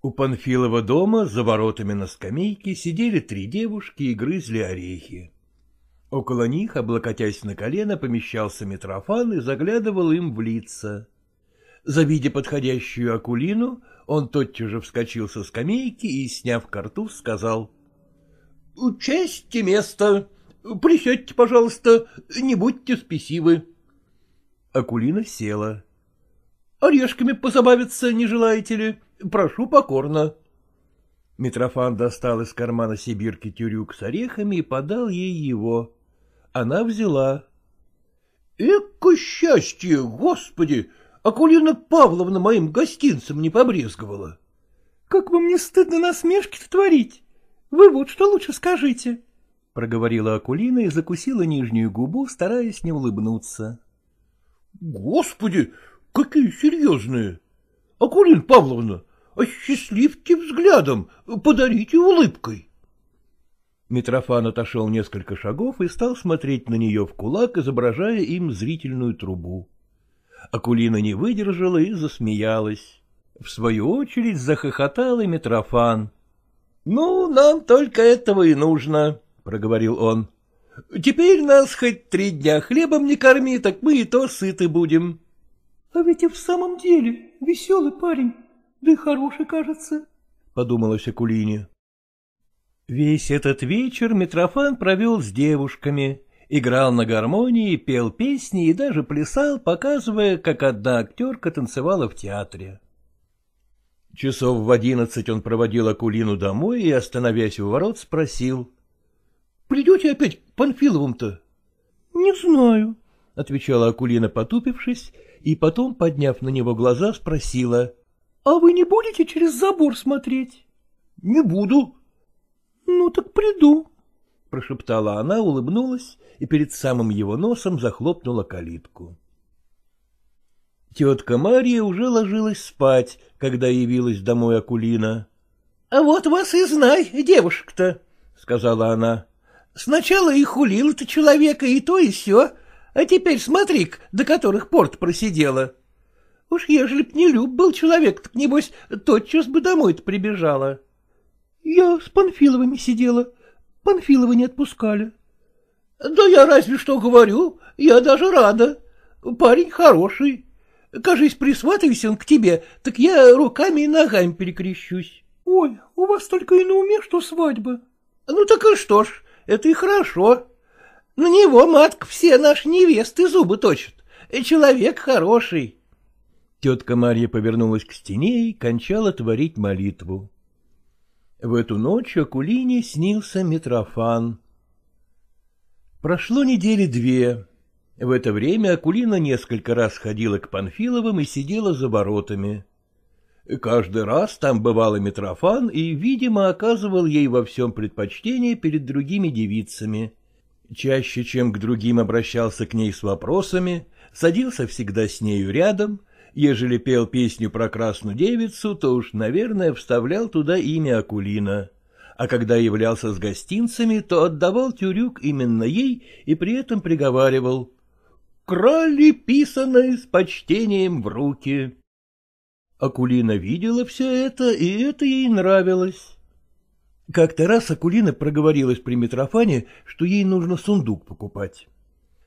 У Панфилова дома за воротами на скамейке сидели три девушки и грызли орехи. Около них, облокотясь на колено, помещался Митрофан и заглядывал им в лица. Завидя подходящую Акулину, он тотчас же вскочил со скамейки и, сняв картуз, сказал. — Честь и место. Присядьте, пожалуйста, не будьте спесивы. Акулина села. — Орешками позабавиться не желаете ли? Прошу покорно. Митрофан достал из кармана сибирки тюрюк с орехами и подал ей его. Она взяла. — Эко счастье, господи! Акулина Павловна моим гостинцем не побрезговала. — Как вам не стыдно насмешки-то творить? Вы вот что лучше скажите, — проговорила Акулина и закусила нижнюю губу, стараясь не улыбнуться. — Господи, какие серьезные! Акулина Павловна, осчастливьте взглядом, подарите улыбкой. Митрофан отошел несколько шагов и стал смотреть на нее в кулак, изображая им зрительную трубу. Акулина не выдержала и засмеялась. В свою очередь захохотал и Митрофан. — Ну, нам только этого и нужно, — проговорил он. — Теперь нас хоть три дня хлебом не корми, так мы и то сыты будем. — А ведь и в самом деле веселый парень, да и хороший, кажется, — подумалась Акулине. Весь этот вечер Митрофан провел с девушками, играл на гармонии, пел песни и даже плясал, показывая, как одна актерка танцевала в театре. Часов в одиннадцать он проводил Акулину домой и, остановясь у ворот, спросил. — Придете опять к Панфиловым-то? — Не знаю, — отвечала Акулина, потупившись, и потом, подняв на него глаза, спросила. — А вы не будете через забор смотреть? — Не буду. — Ну так приду, — прошептала она, улыбнулась и перед самым его носом захлопнула калитку. Тетка Мария уже ложилась спать, когда явилась домой Акулина. — А вот вас и знай, девушка-то, — сказала она. — Сначала и хулила ты человека, и то, и все, а теперь смотри до которых порт просидела. Уж ежели б не люб был человек, так, небось, тотчас бы домой-то прибежала. — Я с Панфиловыми сидела, Панфилова не отпускали. — Да я разве что говорю, я даже рада. Парень хороший. Кажись, присватывайся он к тебе, так я руками и ногами перекрещусь. — Ой, у вас только и на уме, что свадьба. — Ну так и что ж, это и хорошо. На него, матка, все наши невесты зубы точат. Человек хороший. Тетка Марья повернулась к стене и кончала творить молитву. В эту ночь Акулине снился Митрофан. Прошло недели две. В это время Акулина несколько раз ходила к Панфиловым и сидела за воротами. Каждый раз там бывал Митрофан и, видимо, оказывал ей во всем предпочтение перед другими девицами. Чаще, чем к другим обращался к ней с вопросами, садился всегда с нею рядом, ежели пел песню про красную девицу, то уж, наверное, вставлял туда имя Акулина а когда являлся с гостинцами, то отдавал тюрюк именно ей и при этом приговаривал крали писаное с почтением в руки. Акулина видела все это, и это ей нравилось. Как-то раз Акулина проговорилась при Митрофане, что ей нужно сундук покупать.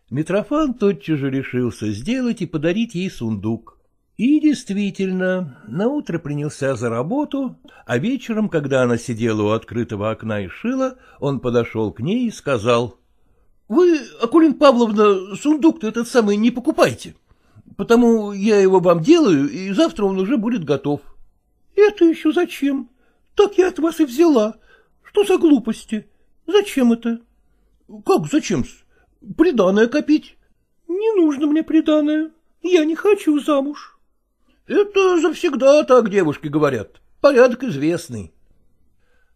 Митрофан тотчас же решился сделать и подарить ей сундук. И действительно, наутро принялся за работу, а вечером, когда она сидела у открытого окна и шила, он подошел к ней и сказал — вы, Акулин Павловна, сундук-то этот самый не покупайте, потому я его вам делаю, и завтра он уже будет готов. — Это еще зачем? Так я от вас и взяла. Что за глупости? Зачем это? — Как зачем? Приданное копить. — Не нужно мне приданное. Я не хочу замуж. — Это завсегда так девушки говорят. Порядок известный.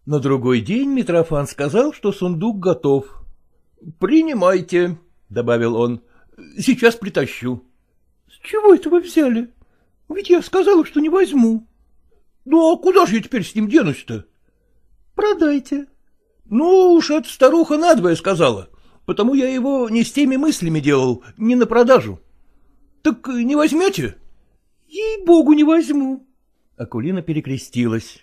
На другой день Митрофан сказал, что сундук готов. — Принимайте, — добавил он. — Сейчас притащу. — С чего это вы взяли? Ведь я сказала, что не возьму. — Ну, а куда же я теперь с ним денусь-то? — Продайте. — Ну уж эта старуха надвое сказала, потому я его не с теми мыслями делал, не на продажу. — Так не возьмете? — Ей-богу, не возьму. Акулина перекрестилась.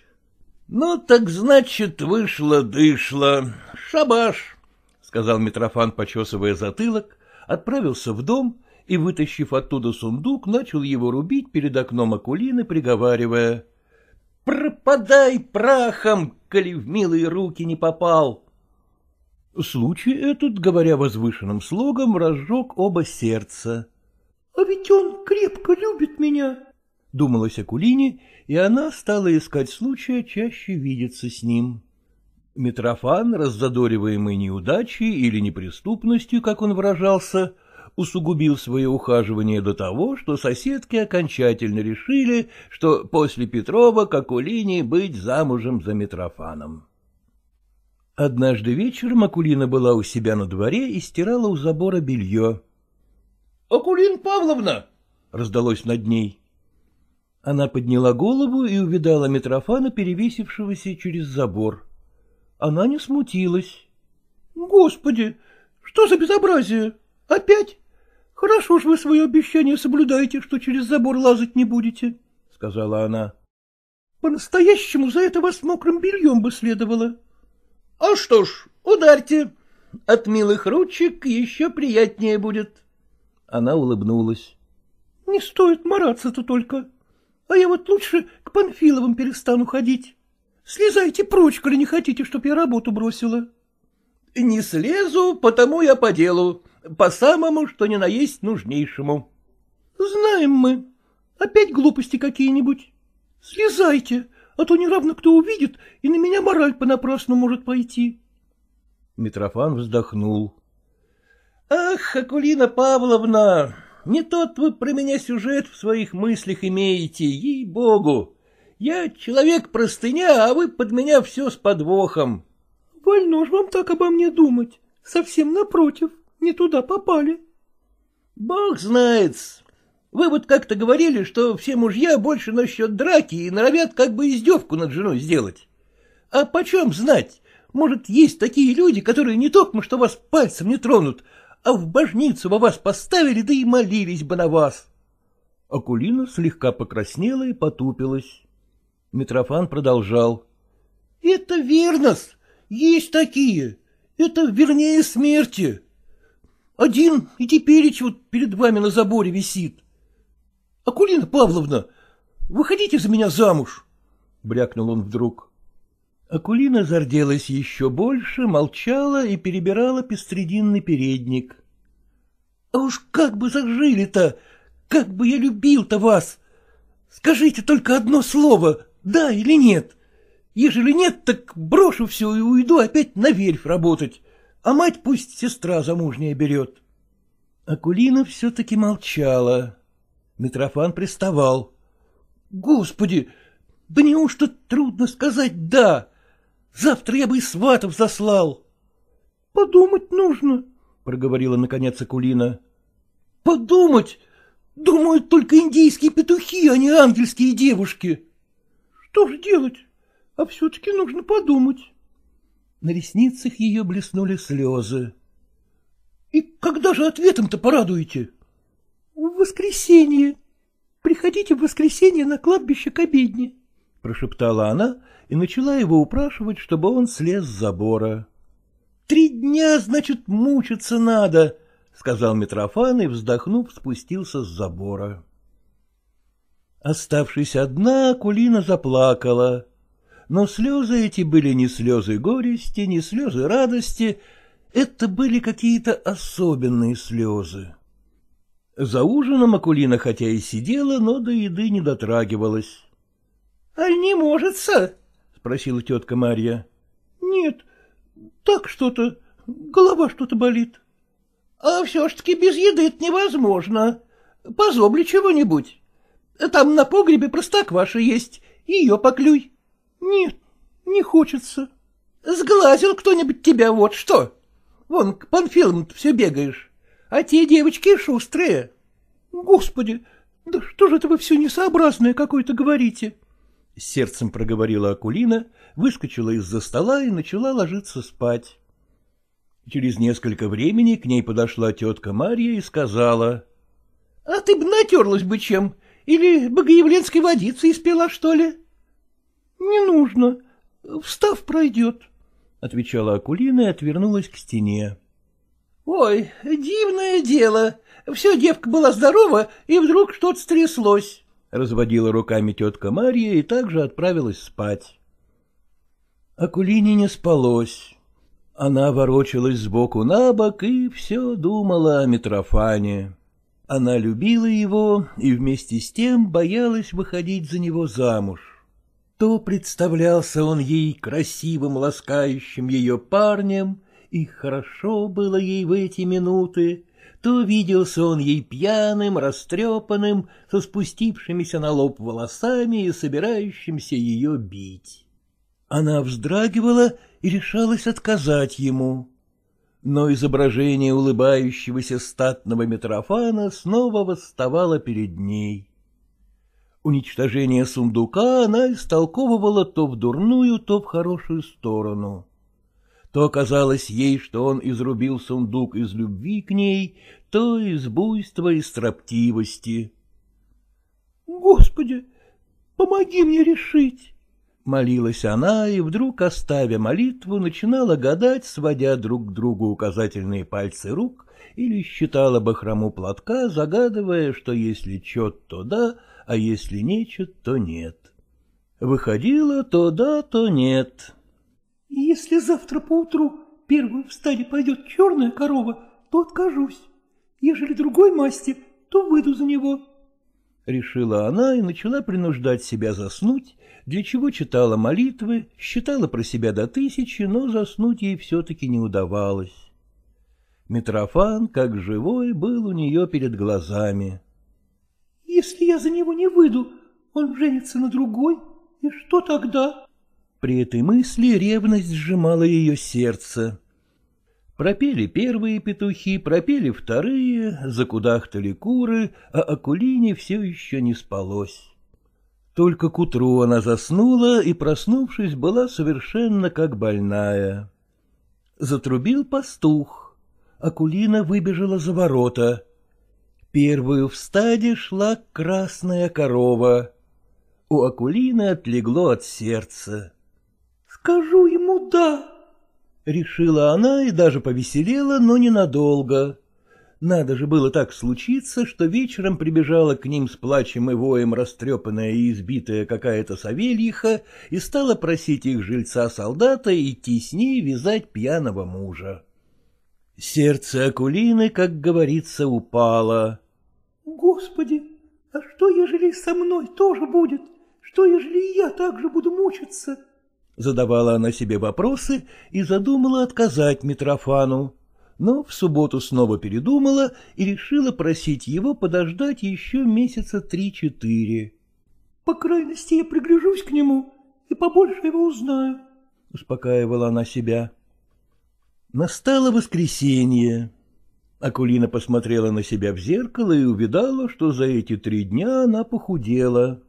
Ну, так значит, вышло-дышло. Шабаш, — сказал Митрофан, почесывая затылок, отправился в дом и, вытащив оттуда сундук, начал его рубить перед окном Акулины, приговаривая. — Пропадай прахом, коли в милые руки не попал. Случай этот, говоря возвышенным слогом, разжег оба сердца. — А ведь он крепко любит меня, — думалась Акулине, и она стала искать случая чаще видеться с ним. Митрофан, раззадориваемый неудачей или неприступностью, как он выражался, усугубил свое ухаживание до того, что соседки окончательно решили, что после Петрова Акулине быть замужем за Митрофаном. Однажды вечером Акулина была у себя на дворе и стирала у забора белье. — Акулин Павловна! — раздалось над ней. Она подняла голову и увидала Митрофана, перевесившегося через забор. Она не смутилась. — Господи, что за безобразие? Опять? Хорошо ж вы свое обещание соблюдаете, что через забор лазать не будете, — сказала она. — По-настоящему за это вас мокрым бельем бы следовало. — А что ж, ударьте. От милых ручек еще приятнее будет. Она улыбнулась. — Не стоит мараться-то только. А я вот лучше к Панфиловым перестану ходить. Слезайте прочь, коли не хотите, чтоб я работу бросила. — Не слезу, потому я по делу, по самому, что ни на есть нужнейшему. — Знаем мы. Опять глупости какие-нибудь. Слезайте, а то неравно кто увидит, и на меня мораль понапрасну может пойти. Митрофан вздохнул. — Ах, Акулина Павловна, не тот вы про меня сюжет в своих мыслях имеете, ей-богу. Я человек-простыня, а вы под меня все с подвохом. — Вольно ж вам так обо мне думать. Совсем напротив, не туда попали. — Бог знает. Вы вот как-то говорили, что все мужья больше насчет драки и норовят как бы издевку над женой сделать. А почем знать? Может, есть такие люди, которые не только что вас пальцем не тронут, а в божницу во вас поставили, да и молились бы на вас. Акулина слегка покраснела и потупилась. Митрофан продолжал. — Это верно есть такие. Это вернее смерти. Один и теперь вот перед вами на заборе висит. Акулина Павловна, выходите за меня замуж, — брякнул он вдруг. Акулина зарделась еще больше, молчала и перебирала пестрединный передник. — А уж как бы зажили-то! Как бы я любил-то вас! Скажите только одно слово, да или нет? Ежели нет, так брошу все и уйду опять на верфь работать, а мать пусть сестра замужняя берет. Акулина все-таки молчала. Митрофан приставал. — Господи, да неужто трудно сказать «да»? Завтра я бы и сватов заслал. — Подумать нужно, — проговорила наконец Акулина. — Подумать? Думают только индийские петухи, а не ангельские девушки. Что ж делать? А все-таки нужно подумать. На ресницах ее блеснули слезы. — И когда же ответом-то порадуете? — В воскресенье. Приходите в воскресенье на кладбище к обедне, — прошептала она и начала его упрашивать, чтобы он слез с забора. — Три дня, значит, мучиться надо, — сказал Митрофан и, вздохнув, спустился с забора. Оставшись одна, Кулина заплакала. Но слезы эти были не слезы горести, не слезы радости, это были какие-то особенные слезы. За ужином Акулина хотя и сидела, но до еды не дотрагивалась. — Аль не можется? — спросила тетка Марья. — Нет, так что-то, голова что-то болит. — А все ж таки без еды это невозможно. Позобли чего-нибудь. Там на погребе простокваша есть, ее поклюй. — Нет, не хочется. — Сглазил кто-нибудь тебя вот что? Вон к Панфиловну все бегаешь. А те девочки шустрые. — Господи, да что же это вы все несообразное какое-то говорите? Сердцем проговорила Акулина, выскочила из-за стола и начала ложиться спать. Через несколько времени к ней подошла тетка Марья и сказала. — А ты бы натерлась бы чем, или богоявленской водицы испила, что ли? — Не нужно. — Встав, пройдет, — отвечала Акулина и отвернулась к стене. — Ой, дивное дело. Все девка была здорова, и вдруг что-то стряслось, — разводила руками тетка Марья и также отправилась спать. Акулине не спалось. Она ворочалась сбоку на бок и все думала о Митрофане. Она любила его и вместе с тем боялась выходить за него замуж. То представлялся он ей красивым, ласкающим ее парнем, и хорошо было ей в эти минуты, то виделся он ей пьяным, растрепанным, со спустившимися на лоб волосами и собирающимся ее бить. Она вздрагивала и решалась отказать ему. Но изображение улыбающегося статного Митрофана снова восставало перед ней. Уничтожение сундука она истолковывала то в дурную, то в хорошую сторону. То казалось ей, что он изрубил сундук из любви к ней, то из буйства и строптивости. — Господи, помоги мне решить! — молилась она, и вдруг, оставя молитву, начинала гадать, сводя друг к другу указательные пальцы рук, или считала бахрому платка, загадывая, что если чет, то да, а если нечет, то нет. Выходило то да, то нет. — Если завтра поутру первую в стаде пойдет черная корова, то откажусь. Ежели другой масти, то выйду за него. Решила она и начала принуждать себя заснуть, для чего читала молитвы, считала про себя до тысячи, но заснуть ей все-таки не удавалось. Митрофан, как живой, был у нее перед глазами. Если я за него не выйду, он женится на другой, и что тогда? При этой мысли ревность сжимала ее сердце. Пропели первые петухи, пропели вторые, закудахтали куры, а Акулине все еще не спалось. Только к утру она заснула и, проснувшись, была совершенно как больная. Затрубил пастух. Акулина выбежала за ворота. Первую в стаде шла красная корова. У Акулины отлегло от сердца. — Скажу ему «да», — решила она и даже повеселела, но ненадолго. Надо же было так случиться, что вечером прибежала к ним с плачем и воем растрепанная и избитая какая-то савельиха и стала просить их жильца-солдата идти с ней вязать пьяного мужа. Сердце Акулины, как говорится, упало. Господи, а что, ежели со мной тоже будет? Что, ежели я также буду мучиться? Задавала она себе вопросы и задумала отказать Митрофану. Но в субботу снова передумала и решила просить его подождать еще месяца три-четыре. — По крайности, я пригляжусь к нему и побольше его узнаю, — успокаивала она себя. Настало воскресенье. Акулина посмотрела на себя в зеркало и увидала, что за эти три дня она похудела.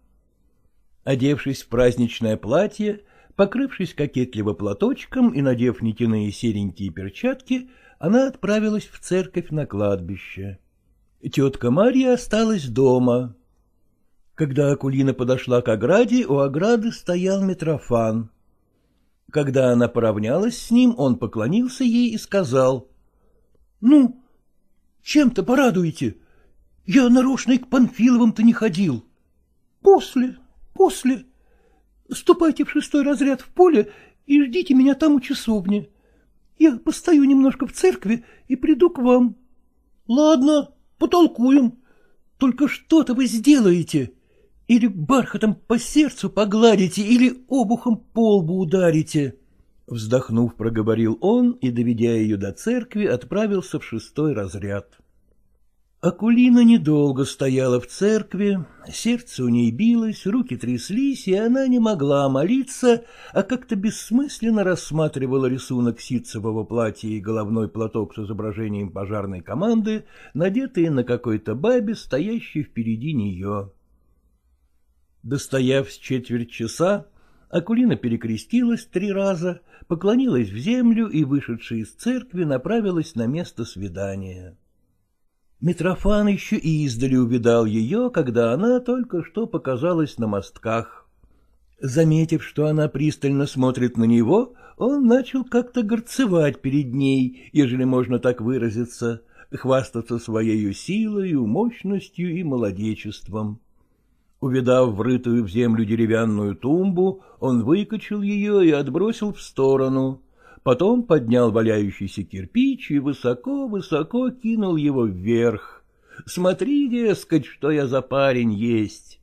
Одевшись в праздничное платье, покрывшись кокетливо платочком и надев нитяные серенькие перчатки, она отправилась в церковь на кладбище. Тетка Марья осталась дома. Когда Акулина подошла к ограде, у ограды стоял Митрофан. Когда она поравнялась с ним, он поклонился ей и сказал. — Ну, чем-то порадуете? Я нарочно и к Панфиловым-то не ходил. — После, после. Ступайте в шестой разряд в поле и ждите меня там у часовни. Я постою немножко в церкви и приду к вам. — Ладно, потолкуем. Только что-то вы сделаете. Или бархатом по сердцу погладите, или обухом по лбу ударите. Вздохнув, проговорил он и, доведя ее до церкви, отправился в шестой разряд. Акулина недолго стояла в церкви, сердце у ней билось, руки тряслись, и она не могла молиться, а как-то бессмысленно рассматривала рисунок ситцевого платья и головной платок с изображением пожарной команды, надетые на какой-то бабе, стоящей впереди нее. Достояв с четверть часа, Акулина перекрестилась три раза, поклонилась в землю и, вышедшая из церкви, направилась на место свидания. Митрофан еще и издали увидал ее, когда она только что показалась на мостках. Заметив, что она пристально смотрит на него, он начал как-то горцевать перед ней, ежели можно так выразиться, хвастаться своей силой, мощностью и молодечеством. Увидав врытую в землю деревянную тумбу, он выкачал ее и отбросил в сторону. Потом поднял валяющийся кирпич и высоко-высоко кинул его вверх. Смотри, дескать, что я за парень есть.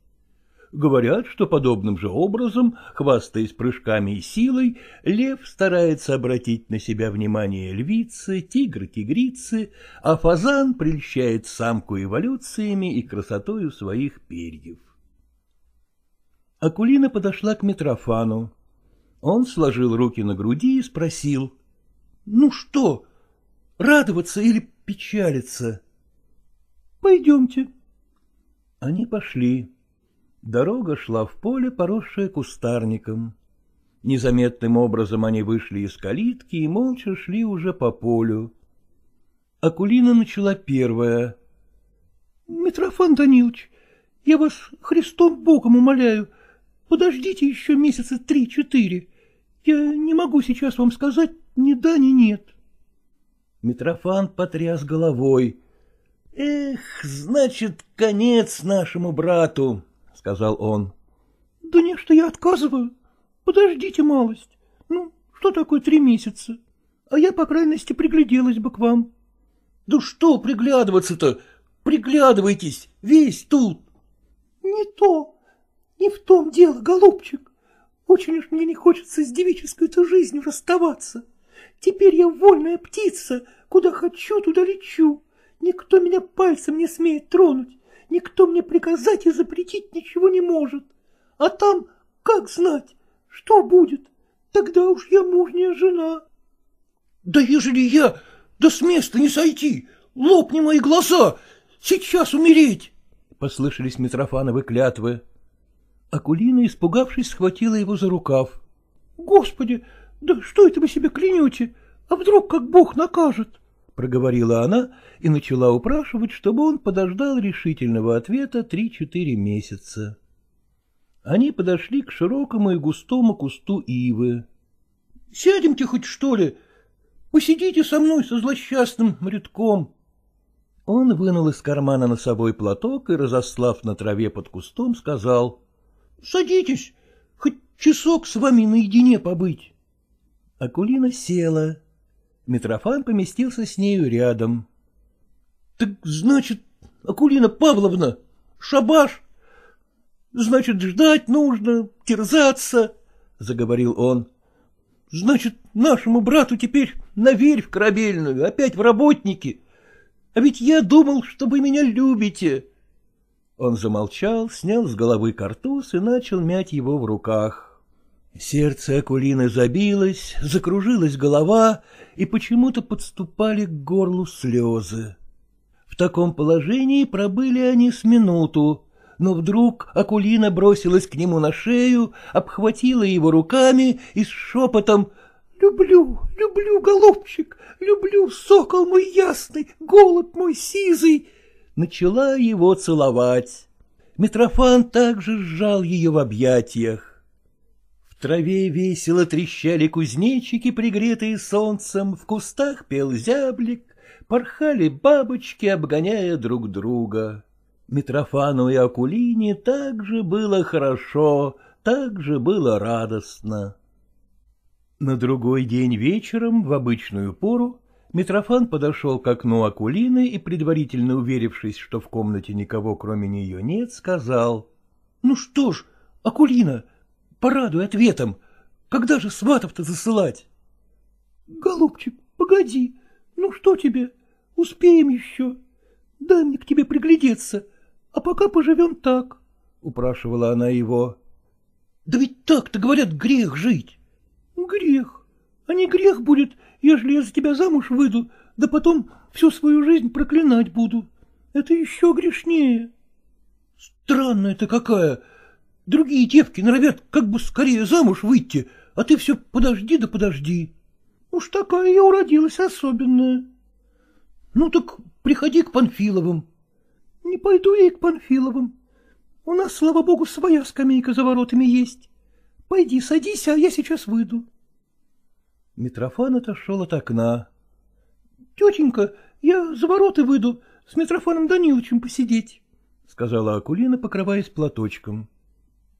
Говорят, что подобным же образом, хвастаясь прыжками и силой, лев старается обратить на себя внимание львицы, тигр-тигрицы, а фазан прельщает самку эволюциями и красотою своих перьев. Акулина подошла к Митрофану. Он сложил руки на груди и спросил. — Ну что, радоваться или печалиться? — Пойдемте. Они пошли. Дорога шла в поле, поросшее кустарником. Незаметным образом они вышли из калитки и молча шли уже по полю. Акулина начала первая. — Митрофан Данилович, я вас Христом Богом умоляю, подождите еще месяца три-четыре. Я не могу сейчас вам сказать ни да, ни нет. Митрофан потряс головой. — Эх, значит, конец нашему брату, сказал он. — Да не, что я отказываю. Подождите малость. Ну, что такое три месяца? А я, по крайности, пригляделась бы к вам. — Да что приглядываться-то? Приглядывайтесь, весь тут. — Не то, не в том дело, голубчик. Очень уж мне не хочется с девической-то жизнью расставаться. Теперь я вольная птица, куда хочу, туда лечу. Никто меня пальцем не смеет тронуть. Никто мне приказать и запретить ничего не может. А там, как знать, что будет? Тогда уж я мужняя жена. — Да ежели я, да с места не сойти, лопни мои глаза, сейчас умереть! — послышались Митрофановы клятвы. Акулина, испугавшись, схватила его за рукав. — Господи, да что это вы себе клянете? А вдруг как Бог накажет? — проговорила она и начала упрашивать, чтобы он подождал решительного ответа три-четыре месяца. Они подошли к широкому и густому кусту ивы. — Сядемте хоть, что ли? Посидите со мной со злосчастным рядком. Он вынул из кармана носовой платок и, разослав на траве под кустом, сказал. — Садитесь, хоть часок с вами наедине побыть. Акулина села. Митрофан поместился с нею рядом. — Так значит, Акулина Павловна, шабаш? Значит, ждать нужно, терзаться, — заговорил он. — Значит, нашему брату теперь на верь в корабельную, опять в работники. А ведь я думал, что вы меня любите. Он замолчал, снял с головы картуз и начал мять его в руках. Сердце Акулины забилось, закружилась голова, и почему-то подступали к горлу слезы. В таком положении пробыли они с минуту, но вдруг Акулина бросилась к нему на шею, обхватила его руками и с шепотом «Люблю, люблю, голубчик, люблю, сокол мой ясный, голубь мой сизый!» Начала его целовать. Митрофан также сжал ее в объятиях траве весело трещали кузнечики, пригретые солнцем, в кустах пел зяблик, порхали бабочки, обгоняя друг друга. Митрофану и Акулине также было хорошо, также было радостно. На другой день вечером, в обычную пору, Митрофан подошел к окну Акулины и, предварительно уверившись, что в комнате никого кроме нее нет, сказал. — Ну что ж, Акулина, Порадуй ответом. Когда же сватов-то засылать? — Голубчик, погоди. Ну что тебе? Успеем еще. Дай мне к тебе приглядеться, а пока поживем так, — упрашивала она его. — Да ведь так-то, говорят, грех жить. — Грех. А не грех будет, ежели я за тебя замуж выйду, да потом всю свою жизнь проклинать буду. Это еще грешнее. — Странная ты какая! Другие девки норовят как бы скорее замуж выйти, а ты все подожди да подожди. Уж такая я уродилась особенная. Ну так приходи к Панфиловым. Не пойду я и к Панфиловым. У нас, слава богу, своя скамейка за воротами есть. Пойди, садись, а я сейчас выйду. Митрофан отошел от окна. — Тетенька, я за ворота выйду, с Митрофаном Даниловичем посидеть, — сказала Акулина, покрываясь платочком.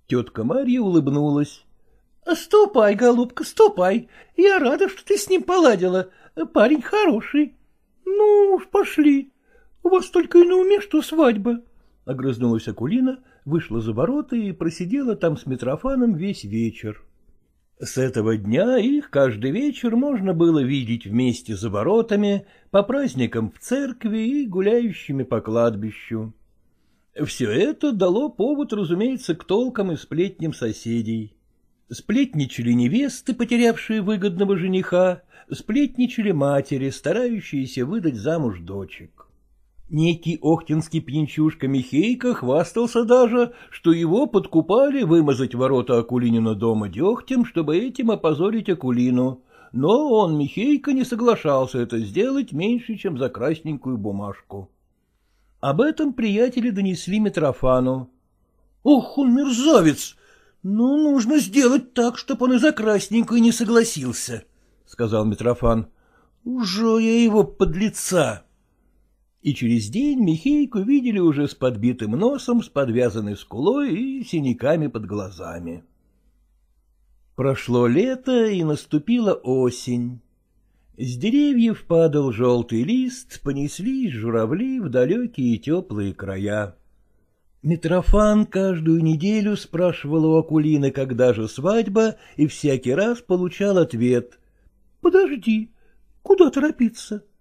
Тетка Марья улыбнулась. — Ступай, голубка, ступай. Я рада, что ты с ним поладила. Парень хороший. — Ну уж пошли. У вас только и на уме, что свадьба. Огрызнулась Акулина, вышла за ворота и просидела там с Митрофаном весь вечер. С этого дня их каждый вечер можно было видеть вместе за воротами, по праздникам в церкви и гуляющими по кладбищу. Все это дало повод, разумеется, к толкам и сплетням соседей. Сплетничали невесты, потерявшие выгодного жениха, сплетничали матери, старающиеся выдать замуж дочек. Некий охтинский пьянчушка Михейка хвастался даже, что его подкупали вымазать ворота Акулинина дома дегтем, чтобы этим опозорить Акулину, но он, Михейка, не соглашался это сделать меньше, чем за красненькую бумажку. Об этом приятели донесли Митрофану. — Ох, он мерзавец! Ну, нужно сделать так, чтобы он и за красненькую не согласился, — сказал Митрофан. — Уже я его под лица и через день Михейку видели уже с подбитым носом, с подвязанной скулой и синяками под глазами. Прошло лето, и наступила осень. С деревьев падал желтый лист, понеслись журавли в далекие теплые края. Митрофан каждую неделю спрашивал у Акулины, когда же свадьба, и всякий раз получал ответ. — Подожди, куда торопиться? —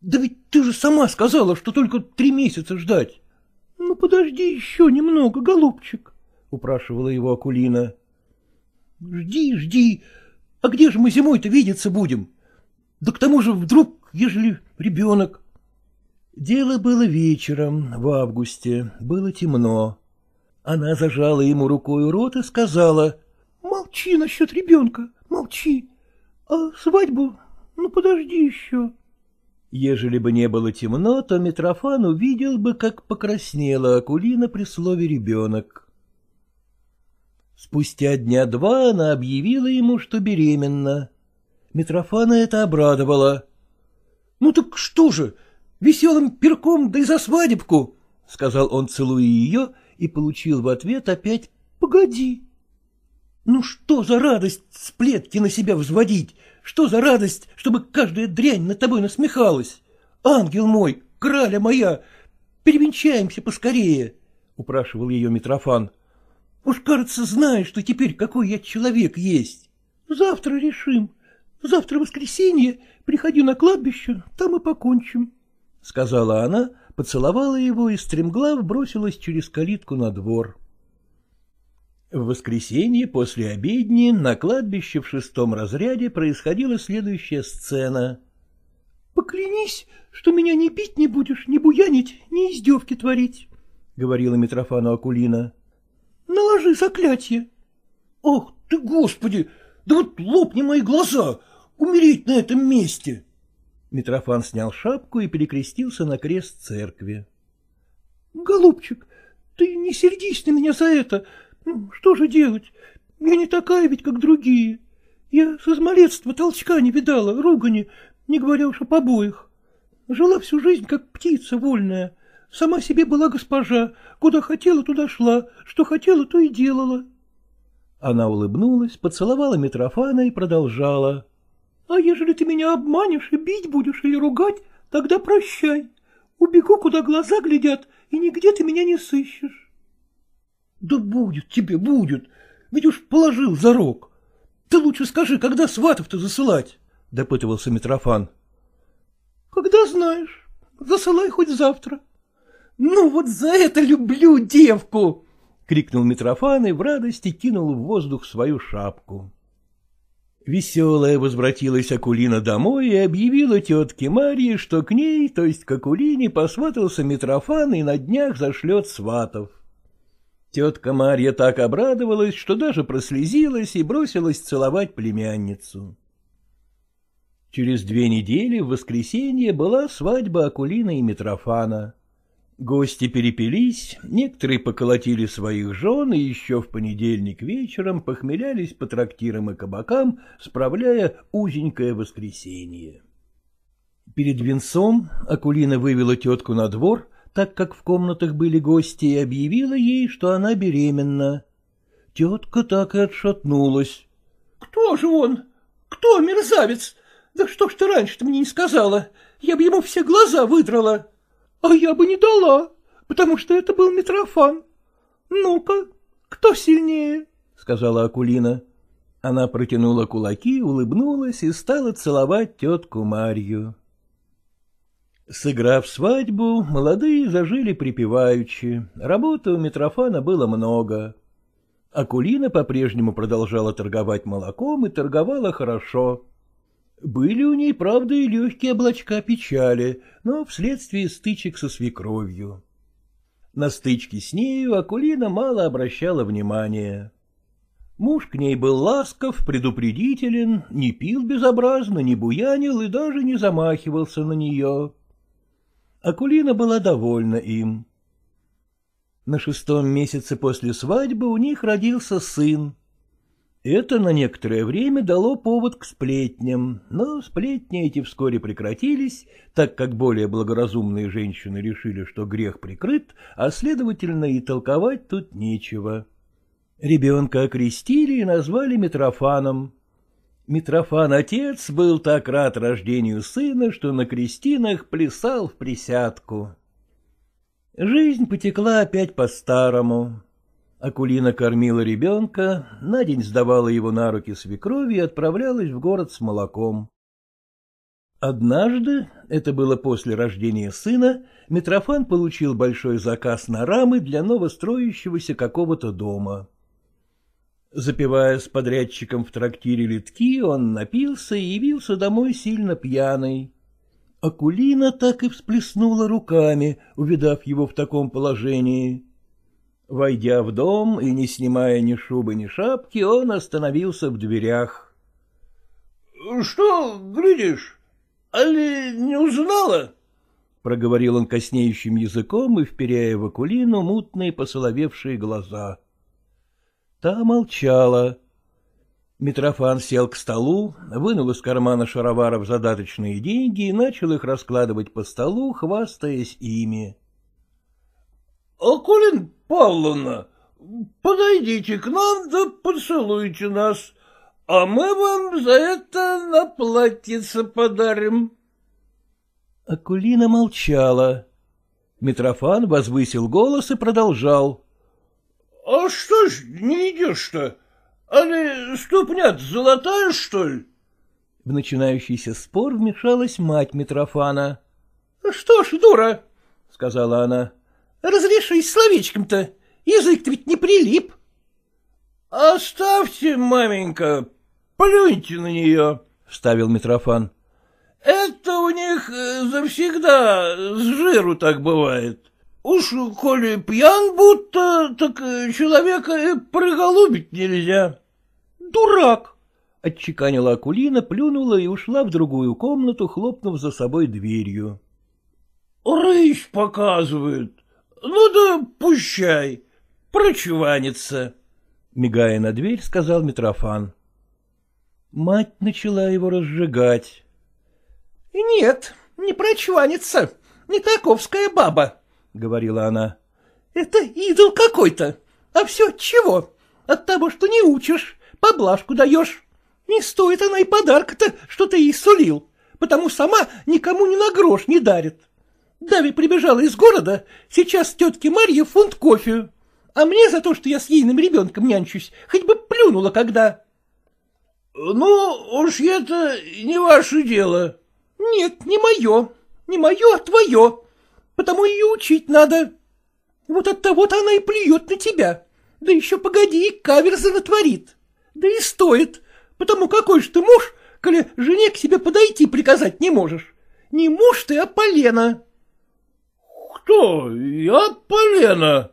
Да ведь ты же сама сказала, что только три месяца ждать. — Ну, подожди еще немного, голубчик, — упрашивала его Акулина. — Жди, жди. А где же мы зимой-то видеться будем? Да к тому же вдруг, ежели ребенок... Дело было вечером, в августе, было темно. Она зажала ему рукой рот и сказала... — Молчи насчет ребенка, молчи. А свадьбу, ну, подожди еще. Ежели бы не было темно, то Митрофан увидел бы, как покраснела Акулина при слове «ребенок». Спустя дня два она объявила ему, что беременна. Митрофана это обрадовало. — Ну так что же, веселым перком, да и за свадебку, — сказал он, целуя ее, и получил в ответ опять «погоди». Ну что за радость сплетки на себя взводить, что за радость, чтобы каждая дрянь над тобой насмехалась? Ангел мой, краля моя, перевенчаемся поскорее, — упрашивал ее Митрофан. Уж, кажется, знаешь, что теперь какой я человек есть. Завтра решим. Завтра воскресенье, приходи на кладбище, там и покончим, — сказала она, поцеловала его и стремглав бросилась через калитку на двор. В воскресенье после обедни на кладбище в шестом разряде происходила следующая сцена. — Поклянись, что меня ни бить не будешь, ни буянить, ни издевки творить, — говорила Митрофану Акулина. — Наложи заклятие. — Ох ты, господи, да вот лопни мои глаза, умереть на этом месте. Митрофан снял шапку и перекрестился на крест церкви. — Голубчик, ты не сердись на меня за это, — ну, что же делать? Я не такая ведь, как другие. Я с измалетства толчка не видала, ругани, не говоря уж о побоях. Жила всю жизнь, как птица вольная. Сама себе была госпожа, куда хотела, туда шла, что хотела, то и делала. Она улыбнулась, поцеловала Митрофана и продолжала. — А ежели ты меня обманешь и бить будешь или ругать, тогда прощай. Убегу, куда глаза глядят, и нигде ты меня не сыщешь. — Да будет тебе, будет. Ведь уж положил зарок. Ты лучше скажи, когда сватов-то засылать? — допытывался Митрофан. — Когда знаешь. Засылай хоть завтра. — Ну вот за это люблю девку! — крикнул Митрофан и в радости кинул в воздух свою шапку. Веселая возвратилась Акулина домой и объявила тетке Марье, что к ней, то есть к Акулине, посватался Митрофан и на днях зашлет сватов. Тетка Марья так обрадовалась, что даже прослезилась и бросилась целовать племянницу. Через две недели в воскресенье была свадьба Акулина и Митрофана. Гости перепились, некоторые поколотили своих жен и еще в понедельник вечером похмелялись по трактирам и кабакам, справляя узенькое воскресенье. Перед венцом Акулина вывела тетку на двор, так как в комнатах были гости, и объявила ей, что она беременна. Тетка так и отшатнулась. — Кто же он? Кто мерзавец? Да что ж ты раньше-то мне не сказала? Я бы ему все глаза выдрала. А я бы не дала, потому что это был Митрофан. Ну-ка, кто сильнее? — сказала Акулина. Она протянула кулаки, улыбнулась и стала целовать тетку Марью. Сыграв свадьбу, молодые зажили припеваючи. Работы у Митрофана было много. Акулина по-прежнему продолжала торговать молоком и торговала хорошо. Были у ней, правда, и легкие облачка печали, но вследствие стычек со свекровью. На стычке с нею Акулина мало обращала внимания. Муж к ней был ласков, предупредителен, не пил безобразно, не буянил и даже не замахивался на нее. Акулина была довольна им. На шестом месяце после свадьбы у них родился сын. Это на некоторое время дало повод к сплетням, но сплетни эти вскоре прекратились, так как более благоразумные женщины решили, что грех прикрыт, а, следовательно, и толковать тут нечего. Ребенка окрестили и назвали Митрофаном. Митрофан-отец был так рад рождению сына, что на крестинах плясал в присядку. Жизнь потекла опять по-старому. Акулина кормила ребенка, на день сдавала его на руки свекрови и отправлялась в город с молоком. Однажды, это было после рождения сына, Митрофан получил большой заказ на рамы для новостроящегося какого-то дома. Запивая с подрядчиком в трактире литки, он напился и явился домой сильно пьяный. Акулина так и всплеснула руками, увидав его в таком положении. Войдя в дом и не снимая ни шубы, ни шапки, он остановился в дверях. — Что глядишь? Али не узнала? — проговорил он коснеющим языком и вперяя в Акулину мутные посоловевшие глаза. — Та молчала. Митрофан сел к столу, вынул из кармана шароваров задаточные деньги и начал их раскладывать по столу, хвастаясь ими. — Акулин Павловна, подойдите к нам да поцелуйте нас, а мы вам за это на платьице подарим. Акулина молчала. Митрофан возвысил голос и продолжал. — А что ж не идешь-то? Али ступня золотая, что ли? В начинающийся спор вмешалась мать Митрофана. — Что ж, дура, — сказала она, — разрешись словечком-то, язык-то ведь не прилип. — Оставьте, маменька, плюньте на нее, — вставил Митрофан. — Это у них э, завсегда с жиру так бывает. Уж коли пьян будто, так человека и приголубить нельзя. — Дурак! — отчеканила Акулина, плюнула и ушла в другую комнату, хлопнув за собой дверью. — Рысь показывает. Ну да пущай, прочеванится, — мигая на дверь, сказал Митрофан. Мать начала его разжигать. — Нет, не прочванится, не таковская баба, — говорила она. — Это идол какой-то. А все чего? От того, что не учишь, поблажку даешь. Не стоит она и подарка-то, что ты ей сулил, потому сама никому ни на грош не дарит. Дави прибежала из города, сейчас тетке Марье фунт кофе, а мне за то, что я с ейным ребенком нянчусь, хоть бы плюнула когда. — Ну, уж это не ваше дело. — Нет, не мое, не мое, а твое потому ее учить надо. Вот от того-то она и плюет на тебя. Да еще погоди, и каверза натворит. Да и стоит, потому какой же ты муж, коли жене к себе подойти приказать не можешь. Не муж ты, а полена. — Кто? Я полена?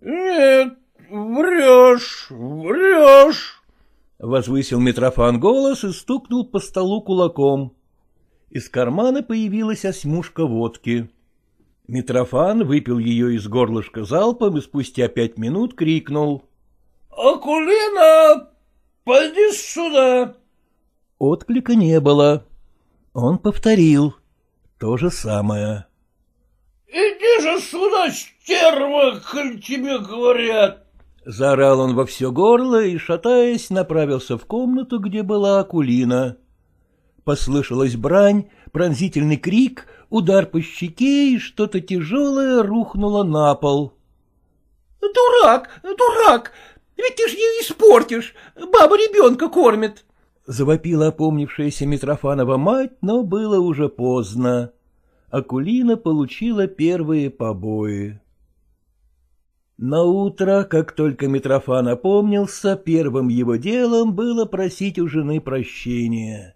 Нет, врешь, врешь. Возвысил Митрофан голос и стукнул по столу кулаком. Из кармана появилась осьмушка водки. Митрофан выпил ее из горлышка залпом и спустя пять минут крикнул. — Акулина, пойди сюда! Отклика не было. Он повторил то же самое. — Иди же сюда, стерва, коль тебе говорят! Заорал он во все горло и, шатаясь, направился в комнату, где была Акулина. Послышалась брань, пронзительный крик, удар по щеке, и что-то тяжелое рухнуло на пол. — Дурак, дурак! Ведь ты ж ее испортишь! Баба ребенка кормит! — завопила опомнившаяся Митрофанова мать, но было уже поздно. Акулина получила первые побои. На утро, как только Митрофан опомнился, первым его делом было просить у жены прощения.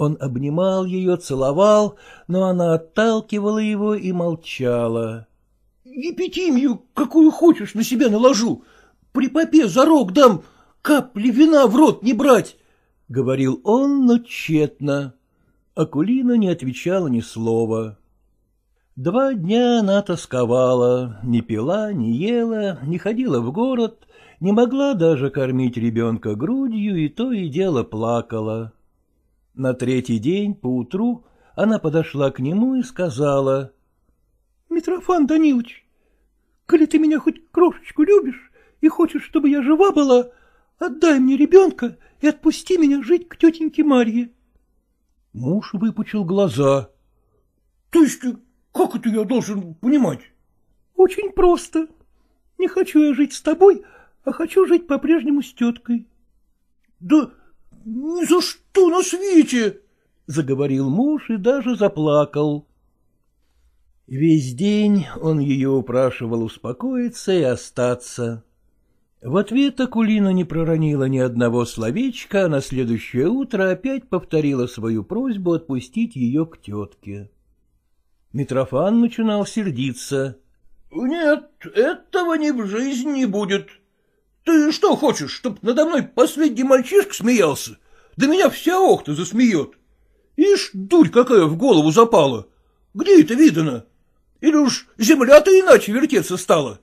Он обнимал ее, целовал, но она отталкивала его и молчала. — Епитимию, какую хочешь, на себя наложу. При попе зарок дам, капли вина в рот не брать, — говорил он, но тщетно. Акулина не отвечала ни слова. Два дня она тосковала, не пила, не ела, не ходила в город, не могла даже кормить ребенка грудью, и то и дело плакала. На третий день, поутру, она подошла к нему и сказала. — Митрофан Данилович, коли ты меня хоть крошечку любишь и хочешь, чтобы я жива была, отдай мне ребенка и отпусти меня жить к тетеньке Марье. Муж выпучил глаза. — То есть как это я должен понимать? — Очень просто. Не хочу я жить с тобой, а хочу жить по-прежнему с теткой. — Да ни за что на свете! — заговорил муж и даже заплакал. Весь день он ее упрашивал успокоиться и остаться. В ответ Акулина не проронила ни одного словечка, а на следующее утро опять повторила свою просьбу отпустить ее к тетке. Митрофан начинал сердиться. — Нет, этого ни в жизни не будет. Ты что хочешь, чтоб надо мной последний мальчишка смеялся? Да меня вся охта засмеет. Ишь, дурь какая в голову запала. Где это видано? Или уж земля-то иначе вертеться стала?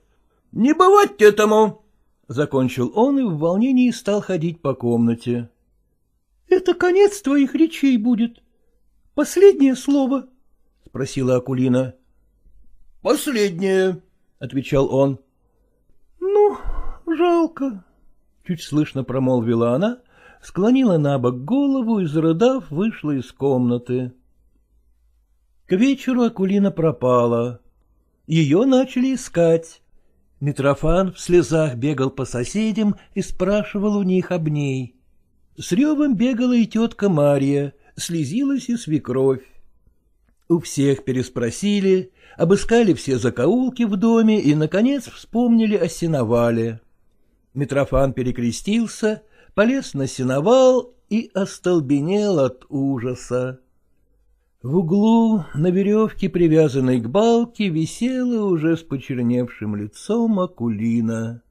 Не бывать этому. Закончил он и в волнении стал ходить по комнате. — Это конец твоих речей будет. Последнее слово, — спросила Акулина. — Последнее, — отвечал он. — Ну, жалко, — чуть слышно промолвила она, склонила на бок голову и, зарыдав, вышла из комнаты. К вечеру Акулина пропала. Ее начали искать. Митрофан в слезах бегал по соседям и спрашивал у них об ней. С ревом бегала и тетка Марья, слезилась и свекровь. У всех переспросили, обыскали все закоулки в доме и, наконец, вспомнили о сеновале. Митрофан перекрестился, полез на сеновал и остолбенел от ужаса. В углу на веревке, привязанной к балке, висела уже с почерневшим лицом Акулина.